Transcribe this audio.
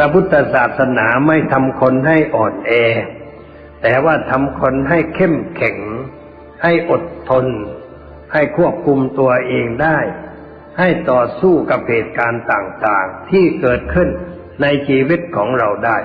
ระพุทธศาสนาไม่ทำคนให้อ่อนแอ แต่ว่าทำคนให้เข้มแข็ง ให้อดทน ให้ควบคุมตัวเองได้ ให้ต่อสู้กับเหตุการณ์ต่างๆ ที่เกิดขึ้นในชีวิตของเราได้